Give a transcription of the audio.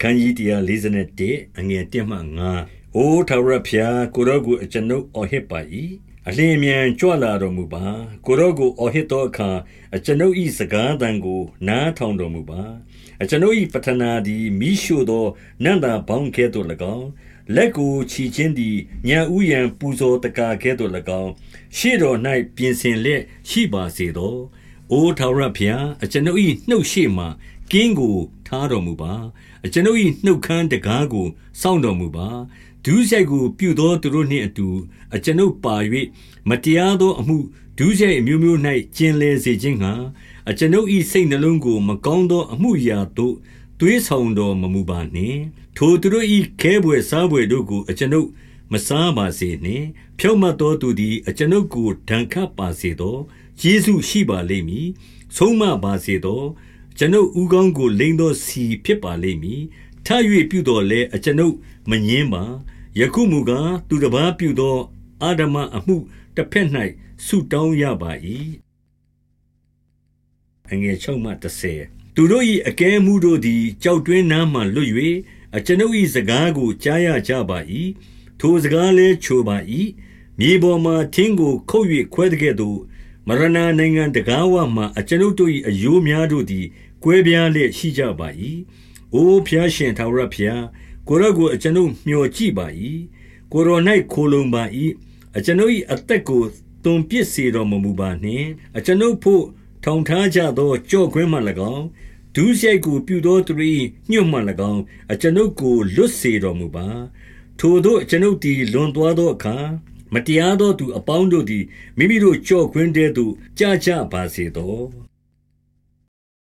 ခန်းကြီး141အငယ်1မှ5အိုထာဝရဖျားကိုရောကိုအကျွန်ုပ်အော်ဟစ်ပါ၏အလင်းမြန်ကြွလာတော်မူပါကိုရောကိုအော်ဟစ်သောအခါအကျွန်ုပ်၏စကားသံကို နားထောင်တော်မူပါအကျွန်ုပ်၏ပထနာသည်မိရှုသောနန္တာဘောင်းကဲ့သို့၎င်းလက်ကိုချီခြင်းသည်ညာဥယံပူဇော်တကာကဲ့သို့၎င်းရှေ့တော်၌ပြင်ဆင်လက်ရှိပါစေသောအိုထာဝရဘုရားအကျွန်ုပ်၏နှုတ်ရှိမှ ကင်းကိုထားတော်မူပါအကျွန်ုပ်၏နှုတ်ခမ်းတကားကိုစောင့်တော်မူပါဒုစရိုက်ကိုပြုသောသူတို့နှင့်အတူအကျွန်ုပ်ပါ၍မတရားသောအမှုဒုစရိုက်အမျိုးမျိုး၌ကျင်လည်စေခြင်းငှာအကျွန်ုပ်၏စိတ်နှလုံးကိုမကောင်းသောအမှုရာသို့သွေးဆောင်တော်မမူပါနှင့်ထိုသူတို့၏ခဲဘွယ်စားဘွယ်တို့ကိုအကျွန်ုပ်မစားပါစေနှင့်ဖြောက်မတ်သောသူသည်အကျွန်ုပ်ကိုဒဏ်ခတ်ပါစေသောယေရှုရှိပါလိမ့်မည်ဆုံးမပါစေသော ကျွန်ုပ်ဥကောင်းကိုလိမ့်သောစီဖြစ်ပါလိမ့်မည်ထ၍ပြုတော်လဲအကျွန်ုပ်မငင်းပါယခုမူကားသူတစ်ပါးပြုသောအာဓမအမှုတစ်ဖက်၌ဆုတောင်းရပါ၏အငယ်6မှ30သူတို့၏အကဲမှုတို့သည်ကြောက်တွင်းနားမှလွတ်၍အကျွန်ုပ်၏စကားကိုကြားရကြပါ၏ထိုစကားလည်းချိုပါ၏မြေပေါ်မှထင်းကိုခုတ်၍ခွဲတဲ့ကဲ့သို့မရဏနိုင်ငံတကားဝမှအကျွန်ုပ်တို့၏အယိုးများတို့သည် ကွဲပြားလျက်ရှိကြပါ၏။အိုဖျားရှင်ထာဝရဖျားကိုရောကိုအကျွန်ုပ်မျှော်ကြည့်ပါ၏။ကိုရော၌ခိုလုံပါ၏။အကျွန်ုပ်၏အသက်ကိုသွန်ပစ်စေတော်မမူပါနှင့်။အကျွန်ုပ်ဖို့ထောင်ထားကြသောကြော့ခွင်းမှ၎င်းဒုစရိုက်ကိုပြုသောသူ၏ညှို့မှ၎င်းအကျွန်ုပ်ကိုလွတ်စေတော်မူပါ။ထိုတို့အကျွန်ုပ်သည်လွန်သွားသောအခါမတရားသောသူအပေါင်းတို့သည်မိမိတို့ကြော့ခွင်းတဲသို့ကြာကြပါစေသော။